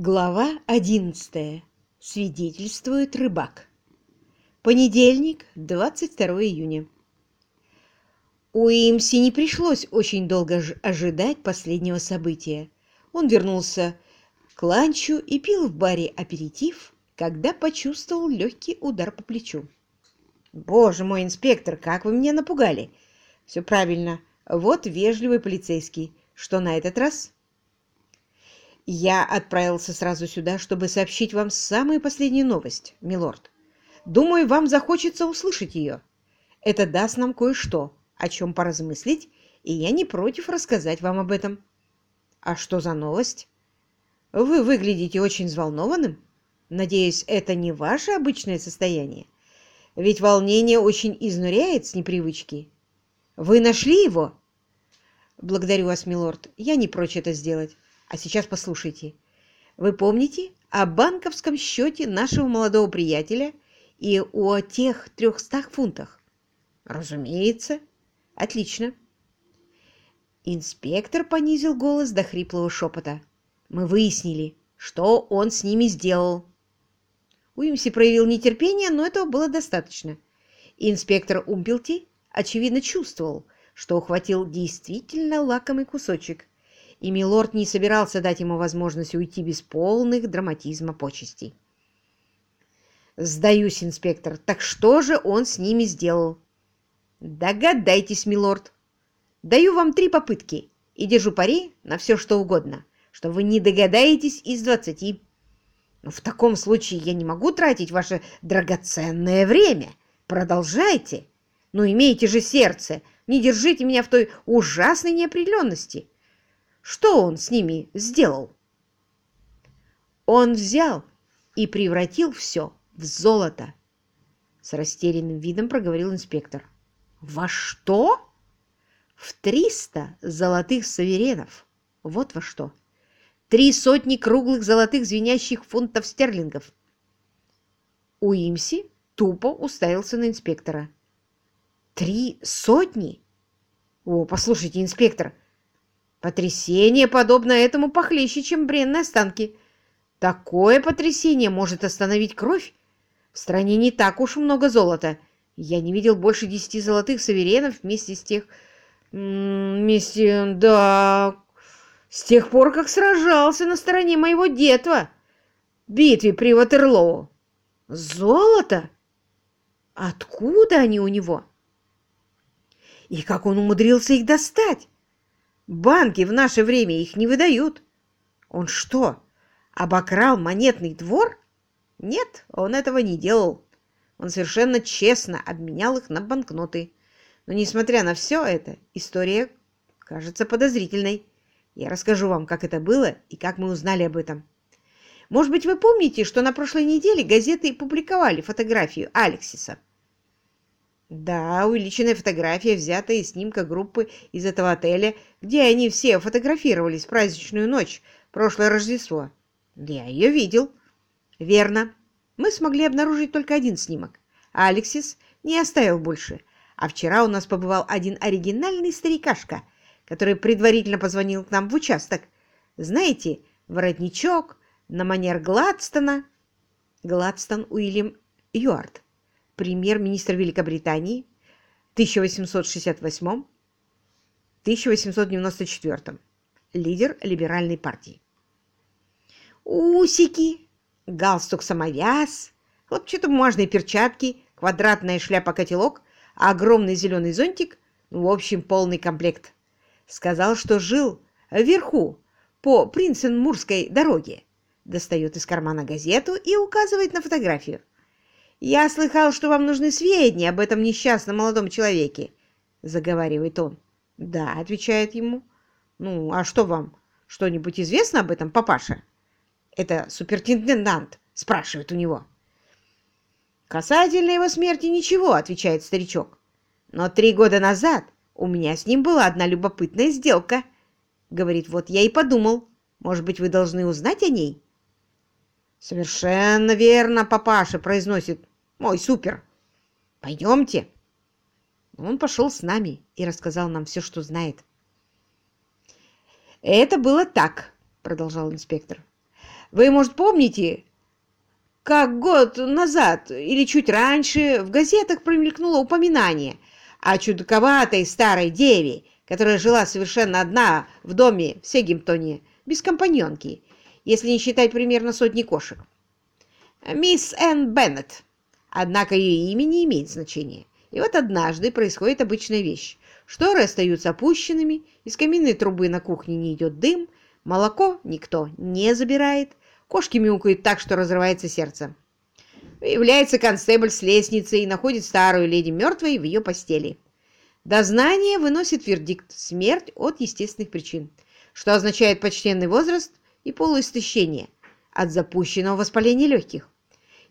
Глава 11. Свидетельствует рыбак. Понедельник, 22 июня. У Имси не пришлось очень долго ожидать последнего события. Он вернулся к ланчу и пил в баре аперитив, когда почувствовал легкий удар по плечу. «Боже мой, инспектор, как вы меня напугали!» «Все правильно. Вот вежливый полицейский. Что на этот раз?» Я отправился сразу сюда, чтобы сообщить вам самую последнюю новость, милорд. Думаю, вам захочется услышать ее. Это даст нам кое-что, о чем поразмыслить, и я не против рассказать вам об этом. А что за новость? Вы выглядите очень взволнованным. Надеюсь, это не ваше обычное состояние. Ведь волнение очень изнуряет с непривычки. Вы нашли его? Благодарю вас, милорд. Я не прочь это сделать. А сейчас послушайте. Вы помните о банковском счете нашего молодого приятеля и о тех трехстах фунтах? Разумеется. Отлично. Инспектор понизил голос до хриплого шепота. Мы выяснили, что он с ними сделал. Уимси проявил нетерпение, но этого было достаточно. Инспектор Умпелти, очевидно, чувствовал, что ухватил действительно лакомый кусочек – и милорд не собирался дать ему возможность уйти без полных драматизма почестей. «Сдаюсь, инспектор. Так что же он с ними сделал?» «Догадайтесь, милорд. Даю вам три попытки и держу пари на все, что угодно, что вы не догадаетесь из двадцати. В таком случае я не могу тратить ваше драгоценное время. Продолжайте. Но ну, имейте же сердце, не держите меня в той ужасной неопределенности». Что он с ними сделал? Он взял и превратил все в золото. С растерянным видом проговорил инспектор. Во что? В триста золотых саверенов. Вот во что. Три сотни круглых золотых звенящих фунтов стерлингов. Уимси тупо уставился на инспектора. «Три сотни? О, послушайте, инспектор, Потрясение, подобно этому, похлеще, чем бренные останки. Такое потрясение может остановить кровь. В стране не так уж много золота. Я не видел больше десяти золотых саверенов вместе с тех... Вместе... Да... С тех пор, как сражался на стороне моего детва в битве при Ватерлоу. Золото? Откуда они у него? И как он умудрился их достать? Банки в наше время их не выдают. Он что, обокрал монетный двор? Нет, он этого не делал. Он совершенно честно обменял их на банкноты. Но, несмотря на все это, история кажется подозрительной. Я расскажу вам, как это было и как мы узнали об этом. Может быть, вы помните, что на прошлой неделе газеты публиковали фотографию Алексиса? Да, увеличенная фотография, взятая из снимка группы из этого отеля, где они все фотографировались в праздничную ночь, прошлое Рождество. Я ее видел. Верно. Мы смогли обнаружить только один снимок. Алексис не оставил больше. А вчера у нас побывал один оригинальный старикашка, который предварительно позвонил к нам в участок. Знаете, воротничок на манер Гладстона. Гладстон Уильям Юарт премьер-министр Великобритании в 1868-1894, лидер либеральной партии. Усики, галстук-самовяз, хлопчатобумажные перчатки, квадратная шляпа-котелок, огромный зеленый зонтик, ну, в общем, полный комплект. Сказал, что жил вверху, по Принценмурской дороге. Достает из кармана газету и указывает на фотографию. «Я слыхал, что вам нужны сведения об этом несчастном молодом человеке», — заговаривает он. «Да», — отвечает ему. «Ну, а что вам? Что-нибудь известно об этом, папаша?» «Это суперинтендант», — спрашивает у него. «Касательно его смерти ничего», — отвечает старичок. «Но три года назад у меня с ним была одна любопытная сделка». Говорит, вот я и подумал, может быть, вы должны узнать о ней? «Совершенно верно, папаша», — произносит мой супер. Пойдемте. Он пошел с нами и рассказал нам все, что знает. «Это было так», — продолжал инспектор. Вы, может, помните, как год назад или чуть раньше в газетах промелькнуло упоминание о чудаковатой старой деве, которая жила совершенно одна в доме в Сегимптоне, без компаньонки, если не считать примерно сотни кошек. Мисс Энн Беннет. Однако ее имя не имеет значения. И вот однажды происходит обычная вещь. Шторы остаются опущенными, из каминной трубы на кухне не идет дым, молоко никто не забирает, кошки мяукают так, что разрывается сердце. Является констебль с лестницы и находит старую леди мертвой в ее постели. Дознание выносит вердикт «смерть от естественных причин», что означает почтенный возраст и полуистощение от запущенного воспаления легких.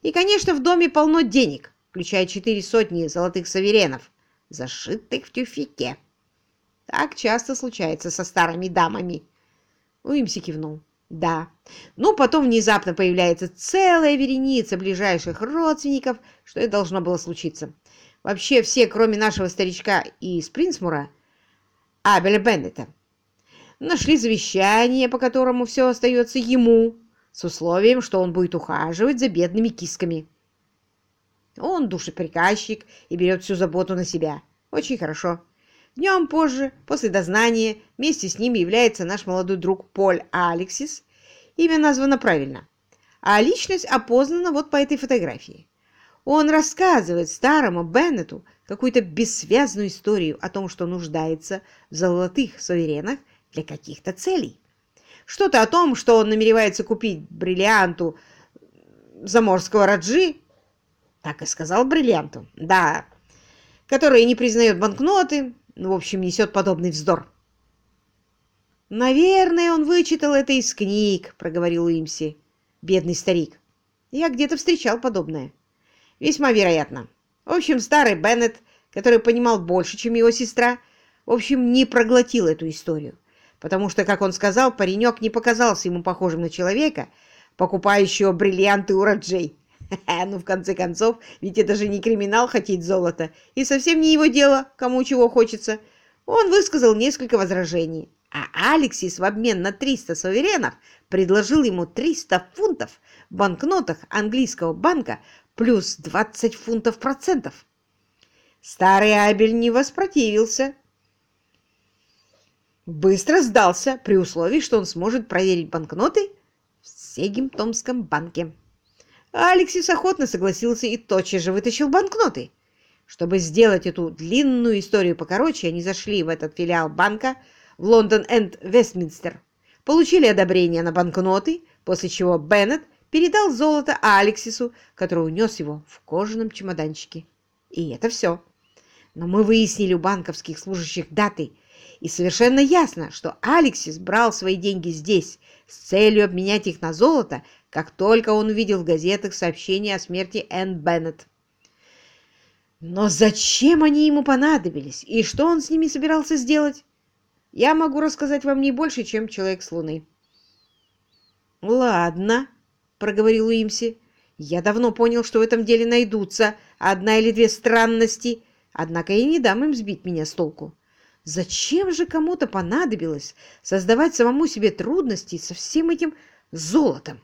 И, конечно, в доме полно денег, включая четыре сотни золотых саверенов, зашитых в тюфике. Так часто случается со старыми дамами. Уимси кивнул. Да. Ну, потом внезапно появляется целая вереница ближайших родственников, что и должно было случиться. Вообще все, кроме нашего старичка из Принсмура, Абеля Беннета, нашли завещание, по которому все остается ему, с условием, что он будет ухаживать за бедными кисками. Он душеприказчик и берет всю заботу на себя. Очень хорошо. Днем позже, после дознания, вместе с ним является наш молодой друг Поль Алексис. Имя названо правильно. А личность опознана вот по этой фотографии. Он рассказывает старому Беннету какую-то бессвязную историю о том, что нуждается в золотых суверенах для каких-то целей. Что-то о том, что он намеревается купить бриллианту заморского Раджи так и сказал бриллианту. Да, который не признает банкноты, в общем, несет подобный вздор. «Наверное, он вычитал это из книг», — проговорил Уимси, бедный старик. «Я где-то встречал подобное». «Весьма вероятно. В общем, старый Беннет, который понимал больше, чем его сестра, в общем, не проглотил эту историю, потому что, как он сказал, паренек не показался ему похожим на человека, покупающего бриллианты у Раджей. Ну, в конце концов, ведь это же не криминал хотеть золото, и совсем не его дело, кому чего хочется. Он высказал несколько возражений, а Алексис в обмен на 300 суверенов предложил ему 300 фунтов в банкнотах английского банка плюс 20 фунтов процентов. Старый Абель не воспротивился. Быстро сдался при условии, что он сможет проверить банкноты в Сегимтомском банке. Алексис охотно согласился и тотчас же вытащил банкноты. Чтобы сделать эту длинную историю покороче, они зашли в этот филиал банка в Лондон энд Вестминстер, получили одобрение на банкноты, после чего Беннет передал золото Алексису, который унес его в кожаном чемоданчике. И это все. Но мы выяснили у банковских служащих даты, и совершенно ясно, что Алексис брал свои деньги здесь с целью обменять их на золото как только он увидел в газетах сообщение о смерти Энн Беннет. Но зачем они ему понадобились, и что он с ними собирался сделать? Я могу рассказать вам не больше, чем человек с Луны. «Ладно», — проговорил Уимси, — «я давно понял, что в этом деле найдутся одна или две странности, однако я не дам им сбить меня с толку. Зачем же кому-то понадобилось создавать самому себе трудности со всем этим золотом?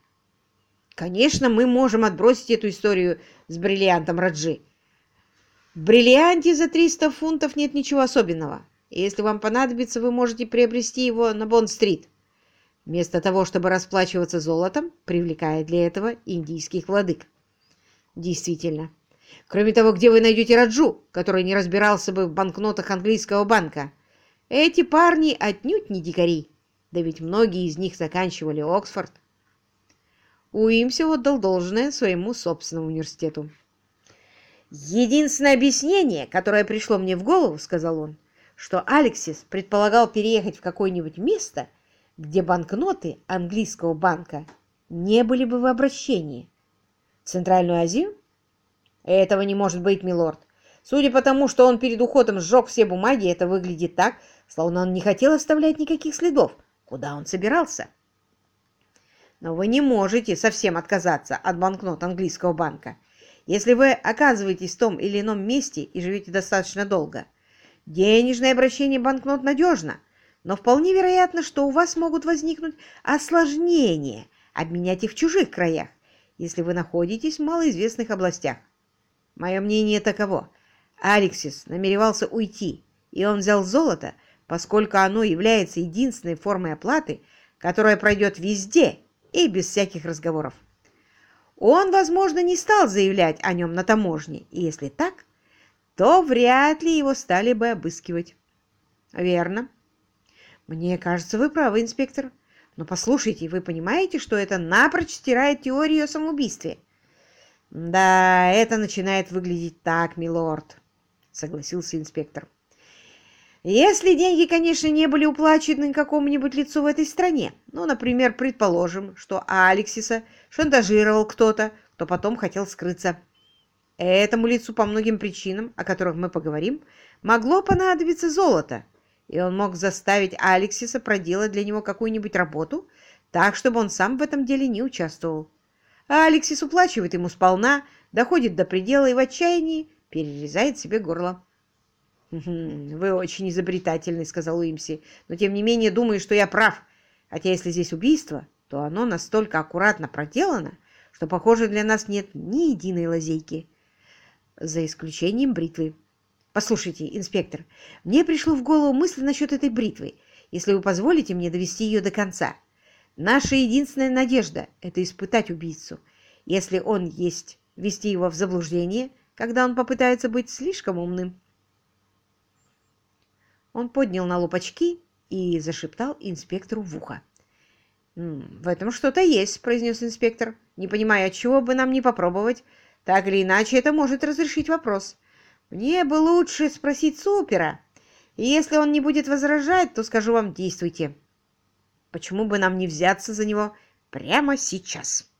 Конечно, мы можем отбросить эту историю с бриллиантом Раджи. В бриллианте за 300 фунтов нет ничего особенного. И если вам понадобится, вы можете приобрести его на Бонд-стрит. Вместо того, чтобы расплачиваться золотом, привлекая для этого индийских владык. Действительно. Кроме того, где вы найдете Раджу, который не разбирался бы в банкнотах английского банка? Эти парни отнюдь не дикари. Да ведь многие из них заканчивали Оксфорд. Уимси отдал должное своему собственному университету. «Единственное объяснение, которое пришло мне в голову, — сказал он, — что Алексис предполагал переехать в какое-нибудь место, где банкноты английского банка не были бы в обращении. Центральную Азию? Этого не может быть, милорд. Судя по тому, что он перед уходом сжег все бумаги, это выглядит так, словно он не хотел оставлять никаких следов. Куда он собирался?» Но вы не можете совсем отказаться от банкнот английского банка, если вы оказываетесь в том или ином месте и живете достаточно долго. Денежное обращение банкнот надежно, но вполне вероятно, что у вас могут возникнуть осложнения обменять их в чужих краях, если вы находитесь в малоизвестных областях. Мое мнение таково. Алексис намеревался уйти, и он взял золото, поскольку оно является единственной формой оплаты, которая пройдет везде и без всяких разговоров. Он, возможно, не стал заявлять о нем на таможне, и если так, то вряд ли его стали бы обыскивать. Верно. Мне кажется, вы правы, инспектор. Но послушайте, вы понимаете, что это напрочь стирает теорию о самоубийстве? Да, это начинает выглядеть так, милорд, согласился инспектор. Если деньги, конечно, не были уплачены какому-нибудь лицу в этой стране. Ну, например, предположим, что Алексиса шантажировал кто-то, кто потом хотел скрыться. Этому лицу по многим причинам, о которых мы поговорим, могло понадобиться золото, и он мог заставить Алексиса проделать для него какую-нибудь работу, так, чтобы он сам в этом деле не участвовал. А Алексис уплачивает ему сполна, доходит до предела и в отчаянии перерезает себе горло. «Вы очень изобретательный», — сказал Уимси, «но тем не менее думаю, что я прав. Хотя если здесь убийство, то оно настолько аккуратно проделано, что, похоже, для нас нет ни единой лазейки, за исключением бритвы. Послушайте, инспектор, мне пришло в голову мысль насчет этой бритвы, если вы позволите мне довести ее до конца. Наша единственная надежда — это испытать убийцу. Если он есть, ввести его в заблуждение, когда он попытается быть слишком умным. Он поднял на лоб очки и зашептал инспектору в ухо. «В этом что-то есть», — произнес инспектор. «Не понимаю, чего бы нам не попробовать. Так или иначе, это может разрешить вопрос. Мне бы лучше спросить Супера. И если он не будет возражать, то скажу вам, действуйте. Почему бы нам не взяться за него прямо сейчас?»